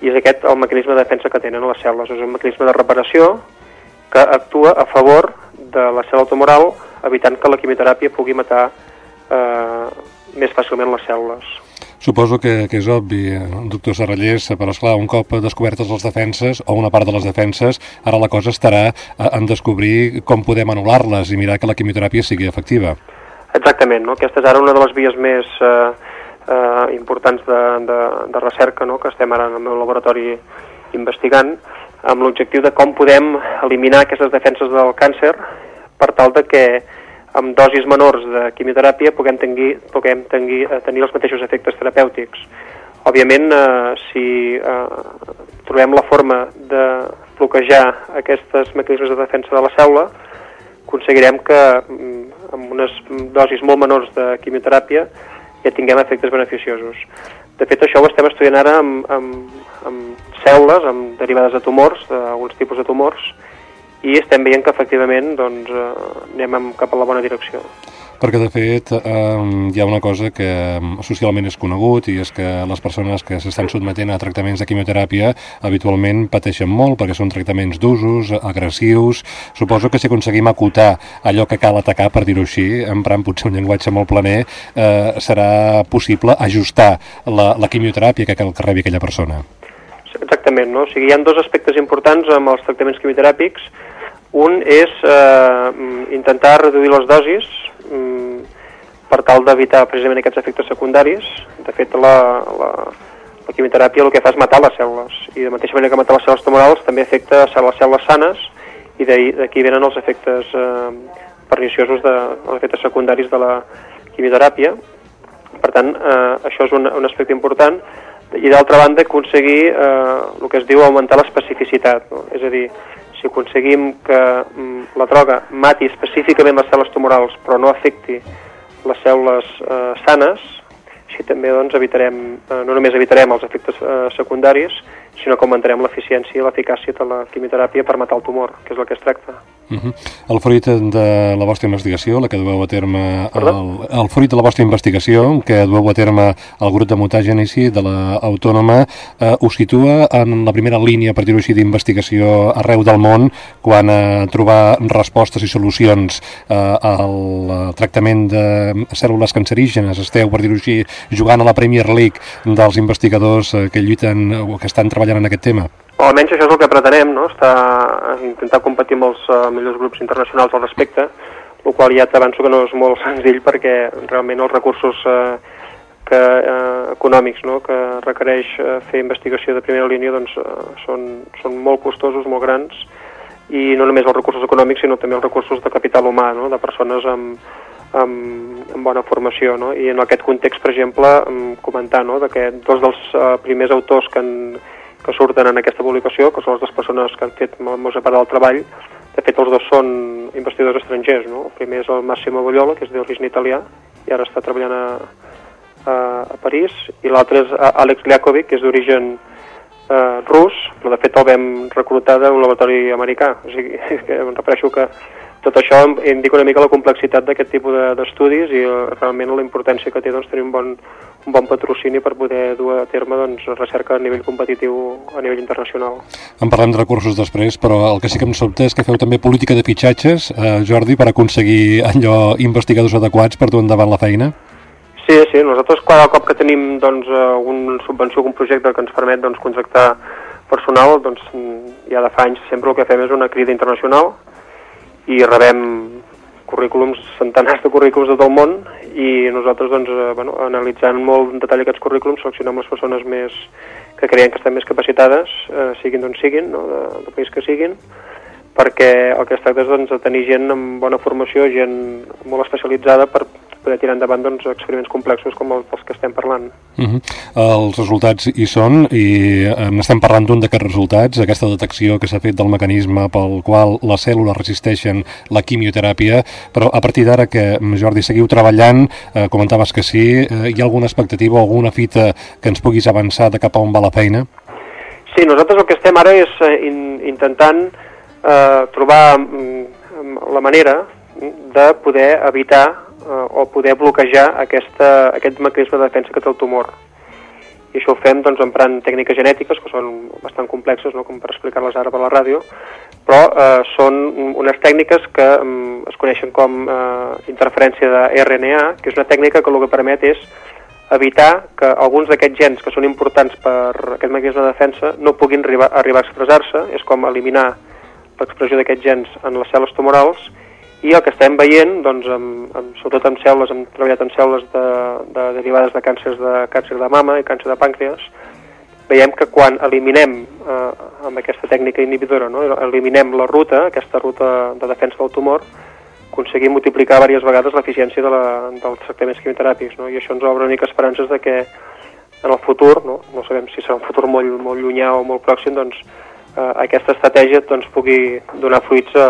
I és aquest el mecanisme de defensa que tenen les cèl·lules. És un mecanisme de reparació que actua a favor de la cèl·lula tumoral evitant que la quimioteràpia pugui matar eh, més fàcilment les cèl·lules. Suposo que, que és obvi, doctor Serrallés, però esclar, un cop descobertes les defenses, o una part de les defenses, ara la cosa estarà en descobrir com podem anul·lar-les i mirar que la quimioteràpia sigui efectiva. Exactament, no? aquesta és ara una de les vies més eh, eh, importants de, de, de recerca no? que estem ara en el meu laboratori investigant, amb l'objectiu de com podem eliminar aquestes defenses del càncer per tal de que amb dosis menors de quimioteràpia puguem, tenir, puguem tenir, eh, tenir els mateixos efectes terapèutics. Òbviament, eh, si eh, trobem la forma de bloquejar aquests mecanismes de defensa de la cèl·lula, aconseguirem que mm, amb unes dosis molt menors de quimioteràpia ja tinguem efectes beneficiosos. De fet, això ho estem estudiant ara amb, amb, amb cèl·lules, amb derivades de tumors, d'alguns tipus de tumors, i estem veient que efectivament doncs, eh, anem cap a la bona direcció. Perquè, de fet, eh, hi ha una cosa que socialment és conegut i és que les persones que s'estan sotmetent a tractaments de quimioteràpia habitualment pateixen molt perquè són tractaments d'usos, agressius. Suposo que si aconseguim acotar allò que cal atacar, per dir-ho així, emprant potser un llenguatge molt planer, eh, serà possible ajustar la, la quimioteràpia que cal que rebi aquella persona. Exactament, no? O sigui, hi ha dos aspectes importants amb els tractaments quimioteràpics. Un és eh, intentar reduir les dosis mm, per tal d'evitar precisament aquests efectes secundaris. De fet, la, la, la quimioteràpia el que fa és matar les cèl·lules i de mateixa manera que matar les cèl·lules tumorals també afecta a les cèl·lules sanes i d'aquí venen els efectes eh, perniciosos, de, els efectes secundaris de la quimioteràpia. Per tant, eh, això és un, un aspecte important i d'altra banda aconseguir eh, el que es diu augmentar l'especificitat, no? és a dir, si aconseguim que mm, la droga mati específicament les cèl·lules tumorals però no afecti les cèl·lules eh, sanes, així també doncs, evitarem, eh, no només evitarem els efectes eh, secundaris, sinó que augmentarem l'eficiència i l'eficàcia de la quimioteràpia per matar el tumor, que és el que es tracta. Uh -huh. El fruit de la vostra investigació, la que dueu a terme... El, el fruit de la vostra investigació, que dueu a terme el grup de mutagènesi de l'Autònoma, eh, us situa en la primera línia, per dir-ho així, d'investigació arreu del món, quan a trobar respostes i solucions eh, al tractament de cèl·lules cancerígenes. Esteu, per dir-ho així, jugant a la Premier League dels investigadors eh, que lluiten o que estan treballant en aquest tema. O almenys això és el que pretenem, no? Està, intentar competir amb els uh, millors grups internacionals al respecte, el qual ja t'avanço que no és molt senzill perquè realment els recursos uh, que, uh, econòmics no? que requereix uh, fer investigació de primera línia doncs, uh, són, són molt costosos, molt grans, i no només els recursos econòmics, sinó també els recursos de capital humà, no? de persones amb, amb, amb bona formació. No? I en aquest context, per exemple, comentar no? de que dos dels uh, primers autors que han, que surten en aquesta publicació, que són les dues persones que han fet molt a part del treball, de fet els dos són investigadors estrangers, no? El primer és el Massimo Bogliola, que és d'origen italià, i ara està treballant a, a, a París, i l'altre és Alex Liakovic, que és d'origen eh, rus, però de fet el vam reclutar d'un laboratori americà, o sigui, que em refereixo que tot això indica una mica la complexitat d'aquest tipus d'estudis i realment la importància que té doncs, tenir un bon, un bon patrocini per poder dur a terme doncs, recerca a nivell competitiu a nivell internacional. En parlem de recursos després, però el que sí que em sobta és que feu també política de fitxatges, eh, Jordi, per aconseguir allò investigadors adequats per dur endavant la feina? Sí, sí, nosaltres cada cop que tenim doncs, alguna subvenció, algun projecte que ens permet doncs, contractar personal, doncs, ja de fa anys sempre el que fem és una crida internacional i rebem currículums, centenars de currículums de tot el món i nosaltres, doncs, eh, bueno, analitzant molt en detall aquests currículums, seleccionem les persones més que creiem que estan més capacitades, eh, siguin d'on siguin, no? de, del país que siguin, perquè el que es tracta és doncs, de tenir gent amb bona formació, gent molt especialitzada per poder tirar endavant doncs, experiments complexos com els, que estem parlant. Uh -huh. Els resultats hi són i n'estem parlant d'un d'aquests resultats, aquesta detecció que s'ha fet del mecanisme pel qual les cèl·lules resisteixen la quimioteràpia, però a partir d'ara que, Jordi, seguiu treballant, eh, comentaves que sí, eh, hi ha alguna expectativa o alguna fita que ens puguis avançar de cap a on va la feina? Sí, nosaltres el que estem ara és eh, in, intentant eh, trobar mm, la manera de poder evitar eh, o poder bloquejar aquesta, aquest mecanisme de defensa que té el tumor. I això ho fem doncs, emprant tècniques genètiques, que són bastant complexes, no? com per explicar-les ara per la ràdio, però eh, són unes tècniques que um, es coneixen com eh, interferència de RNA, que és una tècnica que el que permet és evitar que alguns d'aquests gens que són importants per aquest mecanisme de defensa no puguin arribar, arribar a expressar-se, és com eliminar l'expressió d'aquests gens en les cèl·lules tumorals i el que estem veient, doncs, amb, amb, sobretot amb cèl·lules, hem treballat amb cèl·lules de, de derivades de càncers de càncer de mama i càncer de pàncreas, veiem que quan eliminem, eh, amb aquesta tècnica inhibidora, no, eliminem la ruta, aquesta ruta de defensa del tumor, aconseguim multiplicar diverses vegades l'eficiència de la, dels tractaments quimioteràpics, no? i això ens obre una mica esperances de que en el futur, no, no sabem si serà un futur molt, molt llunyà o molt pròxim, doncs, eh, aquesta estratègia doncs, pugui donar fruits a,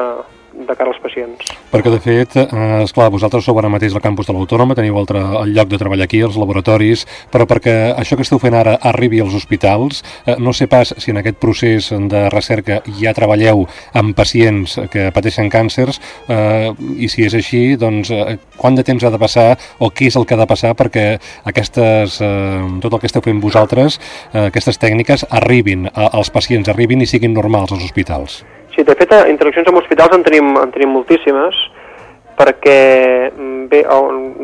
de cara als pacients. Perquè, de fet, eh, esclar, vosaltres sou ara mateix al campus de l'Autònoma, teniu el, el lloc de treball aquí, els laboratoris, però perquè això que esteu fent ara arribi als hospitals, eh, no sé pas si en aquest procés de recerca ja treballeu amb pacients que pateixen càncers, eh, i si és així, doncs, eh, quant de temps ha de passar o què és el que ha de passar perquè aquestes, eh, tot el que esteu fent vosaltres, eh, aquestes tècniques, arribin als pacients, arribin i siguin normals als hospitals? Sí, de fet, interaccions amb hospitals en tenim, en tenim moltíssimes, perquè, mm, bé,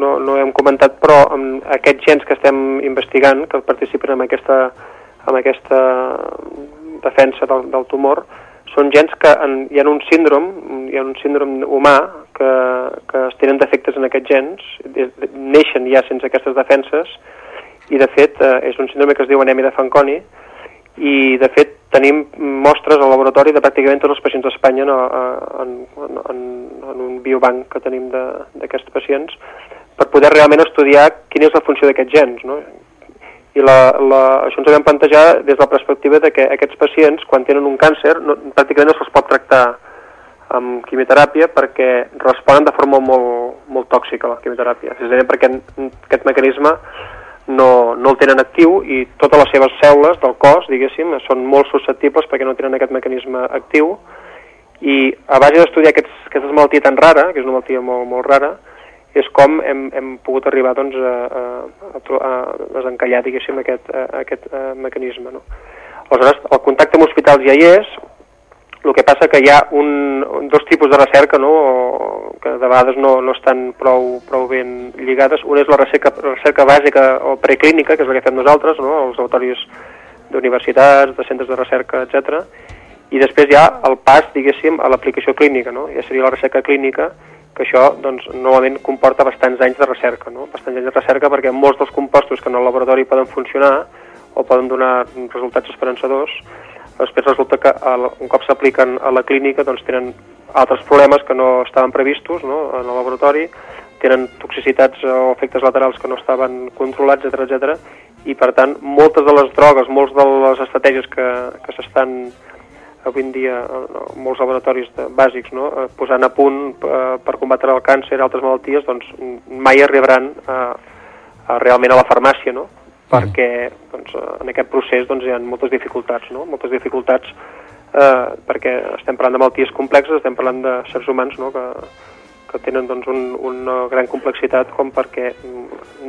no, no hem comentat, però aquests gens que estem investigant, que participen en aquesta, en aquesta defensa del, del tumor, són gens que en, hi ha un síndrom, hi ha un síndrom humà que, que es tenen defectes en aquests gens, neixen ja sense aquestes defenses, i de fet eh, és un síndrome que es diu anèmia de Fanconi, i de fet tenim mostres al laboratori de pràcticament tots els pacients d'Espanya en, en, en, en un biobanc que tenim d'aquests pacients per poder realment estudiar quina és la funció d'aquests gens. No? I la, la, això ens ho vam plantejar des de la perspectiva de que aquests pacients, quan tenen un càncer, no, pràcticament no se'ls pot tractar amb quimioteràpia perquè responen de forma molt, molt tòxica a la quimioteràpia, precisament perquè aquest mecanisme no, no el tenen actiu i totes les seves cèl·lules del cos, diguéssim, són molt susceptibles perquè no tenen aquest mecanisme actiu i a base d'estudiar aquesta malaltia tan rara, que és una malaltia molt, molt rara, és com hem, hem pogut arribar doncs, a, a, a, desencallar diguéssim, aquest, a, aquest a, mecanisme. No? Aleshores, el contacte amb hospitals ja hi és, el que passa que hi ha un, dos tipus de recerca no? que de vegades no, no estan prou, prou ben lligades. Una és la recerca, recerca bàsica o preclínica, que és la que fem nosaltres, no? els laboratoris d'universitats, de centres de recerca, etc. I després hi ha el pas, diguéssim, a l'aplicació clínica, no? ja seria la recerca clínica, que això doncs, normalment comporta bastants anys de recerca, no? bastants anys de recerca perquè molts dels compostos que en el laboratori poden funcionar o poden donar resultats esperançadors després resulta que un cop s'apliquen a la clínica doncs tenen altres problemes que no estaven previstos no? en el laboratori, tenen toxicitats o efectes laterals que no estaven controlats, etc etc. i per tant moltes de les drogues, moltes de les estratègies que, que s'estan avui en dia en molts laboratoris de, bàsics no? Eh, posant a punt eh, per combatre el càncer i altres malalties doncs mai arribaran a, a realment a la farmàcia no? Perquè doncs, en aquest procés doncs, hi ha moltes dificultats, no? moltes dificultats eh, perquè estem parlant de malalties complexes, estem parlant de sers humans no? que, que tenen doncs, un, una gran complexitat com perquè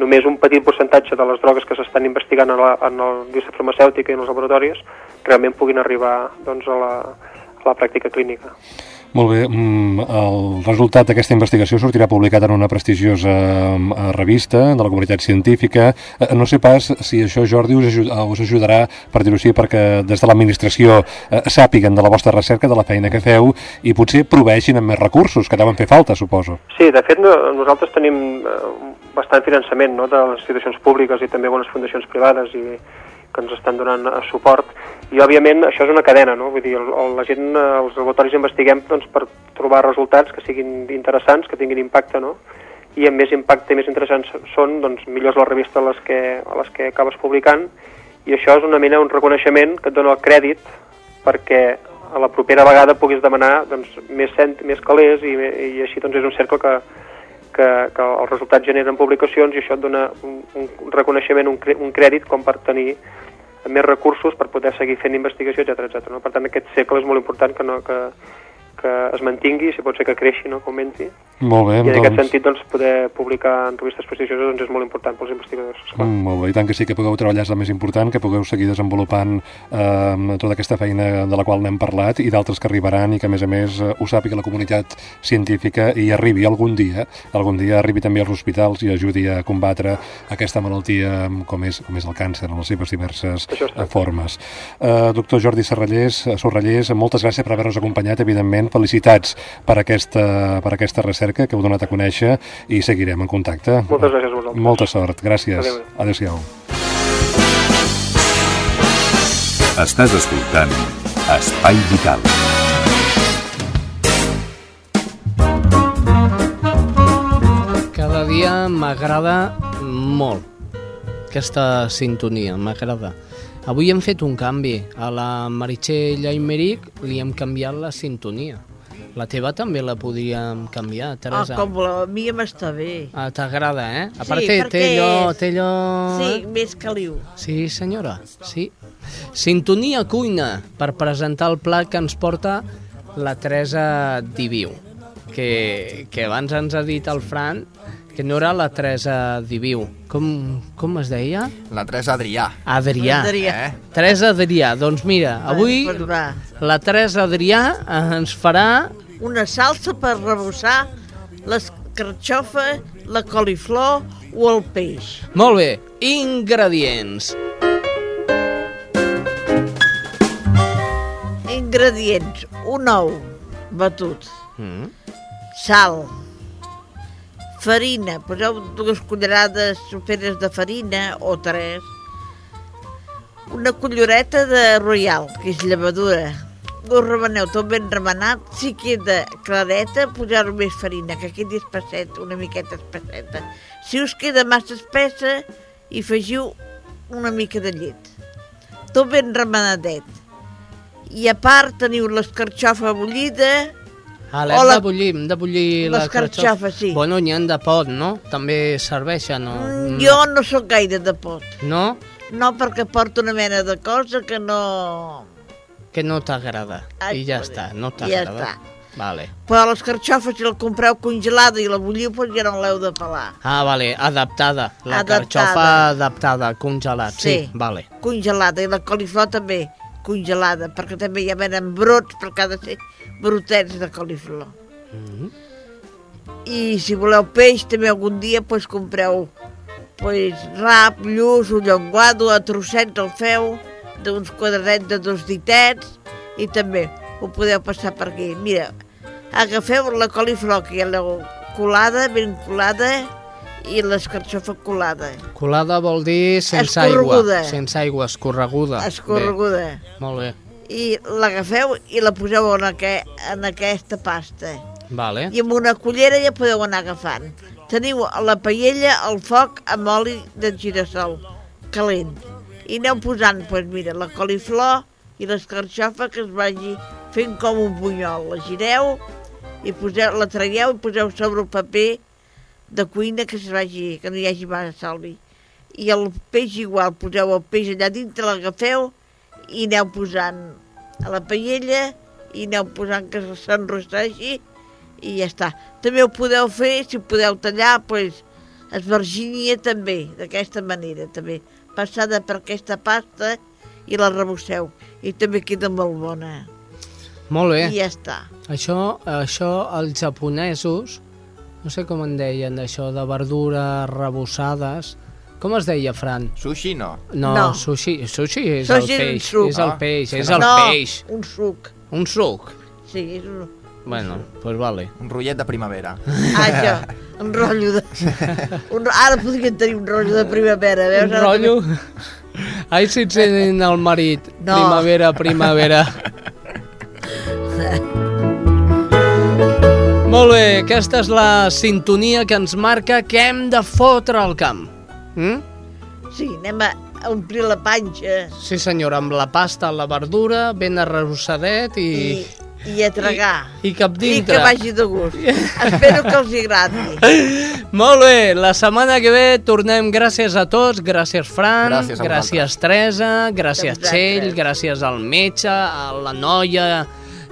només un petit percentatge de les drogues que s'estan investigant en, la, en el indústria farmacèutica i en els laboratoris realment puguin arribar doncs, a, la, a la pràctica clínica. Molt bé, mm, el resultat d'aquesta investigació sortirà publicat en una prestigiosa eh, revista de la comunitat científica. Eh, no sé pas si això, Jordi, us, us ajudarà, per dir-ho així, perquè des de l'administració eh, sàpiguen de la vostra recerca, de la feina que feu, i potser proveixin amb més recursos, que deuen fer falta, suposo. Sí, de fet, nosaltres tenim bastant finançament no?, de les institucions públiques i també bones fundacions privades i que ens estan donant suport i òbviament això és una cadena, no? Vull dir, el, el, la gent, els laboratoris investiguem doncs, per trobar resultats que siguin interessants, que tinguin impacte, no? I amb més impacte i més interessants són, doncs millors la revista a les que, a les que acabes publicant i això és una mena, un reconeixement que et dona el crèdit perquè a la propera vegada puguis demanar doncs, més, cent, més calés i, i així doncs, és un cercle que, que, que els resultats generen publicacions i això et dona un, un reconeixement, un, un crèdit com per tenir més recursos per poder seguir fent investigació, etc etc. No? Per tant, aquest segle és molt important que, no, que, que es mantingui, si pot ser que creixi, no? que augmenti. Molt bé, I en doncs... aquest sentit, doncs, poder publicar en revistes prestigioses doncs, és molt important pels investigadors. Mm, molt bé, i tant que sí que pugueu treballar és el més important, que pugueu seguir desenvolupant eh, tota aquesta feina de la qual n'hem parlat i d'altres que arribaran i que, a més a més, eh, ho sàpiga la comunitat científica i arribi algun dia, algun dia arribi també als hospitals i ajudi a combatre aquesta malaltia com és, com és el càncer en les seves diverses eh, formes. Eh, doctor Jordi Serrallés, Sorrallés, moltes gràcies per haver-nos acompanyat, evidentment, felicitats per aquesta, per aquesta recerca que heu donat a conèixer i seguirem en contacte. Moltes gràcies a vosaltres. Molta sort, gràcies. Adéu. Adéu-siau. Estàs escoltant Espai Vital. Cada dia m'agrada molt aquesta sintonia, m'agrada. Avui hem fet un canvi. A la Meritxell Aymeric li hem canviat la sintonia. La teva també la podríem canviar, Ah, Teresa. com la mia m'està bé. Ah, T'agrada, eh? A Sí, part, té, té perquè allò... és- Té allò... Sí, més caliu. Sí, senyora, sí. Sintonia Cuina, per presentar el plat que ens porta la Teresa Diviu, que, que abans ens ha dit el Fran que no era la Teresa Diviu. Com, com es deia? La Teresa Adrià. Adrià. Adrià. Eh? Teresa Adrià. Doncs mira, avui va. la Teresa Adrià ens farà... Una salsa per rebossar l'escarxofa, la coliflor o el peix. Molt bé, ingredients. Ingredients. Un ou batut, Mm. sal, farina, poseu dues cullerades soperes de farina o tres, una cullereta de royal, que és llevadura, ho remeneu tot ben remenat, si queda clareta, poseu més farina, que quedi espesseta, una miqueta espesseta. Si us queda massa espessa, hi afegiu una mica de llet. Tot ben remenadet. I a part teniu l'escarxofa bullida, Ah, l'hem la- de bullir, hem de bullir la L'escarxofa, sí. Bueno, n'hi han de pot, no? També serveixen, no? Mm, Jo no sóc gaire de pot. No? No, perquè porto una mena de cosa que no... Que no t'agrada. I ja està, no Ja t'agrada. està. Vale. Però l'escarxofa, si la compreu congelada i la bulliu, doncs ja no l'heu de pelar. Ah, vale, adaptada. La Adaptada. carxofa adaptada, congelat. Sí, Sí. vale. Congelada, i la coliflor també congelada, perquè també hi venen brots, perquè ha de ser brotets de coliflor. Mm-hmm. I si voleu peix, també algun dia doncs, compreu pues, rap, lluç, un llenguado, a trossets el feu, d'uns quadradets de dos ditets, i també ho podeu passar per aquí. Mira, agafeu la coliflor, que ja l'heu colada, ben colada, i l'escarxofa colada. Colada vol dir sense aigua. Sense aigua, escorreguda. Escorreguda. Bé, molt bé. I l'agafeu i la poseu en, aqu en aquesta pasta. Vale. I amb una cullera ja podeu anar agafant. Teniu a la paella el foc amb oli de girassol calent. I aneu posant, doncs mira, la coliflor i l'escarxofa que es vagi fent com un bunyol. La gireu i poseu, la traieu i poseu sobre el paper de cuina que es vagi, que no hi hagi massa salvi. I el peix igual, poseu el peix allà dintre, l'agafeu i aneu posant a la paella i aneu posant que s'enrosteixi i ja està. També ho podeu fer, si podeu tallar, doncs, esvergínia també, d'aquesta manera també. Passada per aquesta pasta i la rebosseu. I també queda molt bona. Molt bé. I ja està. Això, això els japonesos, no sé com en deien d'això, de verdures rebossades, com es deia, Fran? Sushi no. No, No. sushi, sushi és Sushi el peix, suc. és el peix, és és el no, peix. un suc. Un suc. Sí, és un... Bueno, pues vale. Un rotllet de primavera. Ah, això, un rotllo de... Un... Ara podrien tenir un rotllo de primavera, veus? Un rotllo... Ai, si et sent el marit. No. Primavera, primavera. Molt bé, aquesta és la sintonia que ens marca que hem de fotre al camp. Mm? Sí, anem a omplir la panxa Sí, senyora, amb la pasta, la verdura, ben arrossadet i... i, i a tragar. I, i cap I dintre. que vagi de gust. Espero que els agradi. Molt bé, la setmana que ve tornem gràcies a tots, gràcies Fran, Gràcies gràcies Teresa, gràcies. Txell, gràcies al metge, a la noia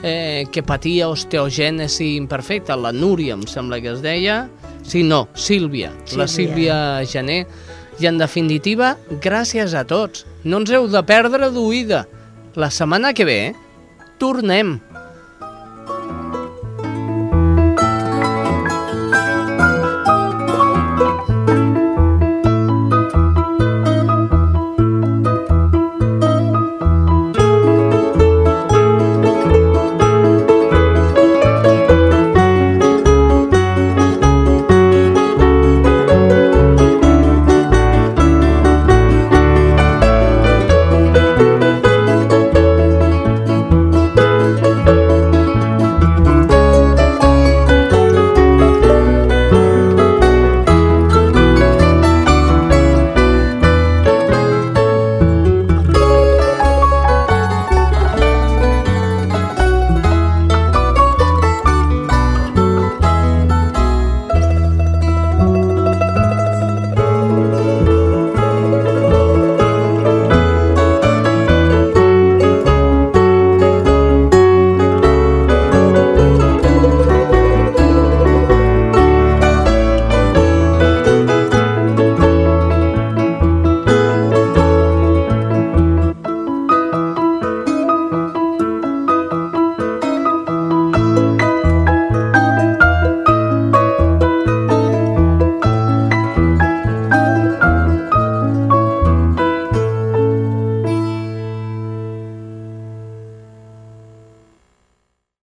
eh, que patia osteogènesi imperfecta, la Núria em sembla que es deia, sí, no, Sílvia, la Sílvia. Sílvia Gené, i en definitiva, gràcies a tots. No ens heu de perdre d'oïda. La setmana que ve tornem.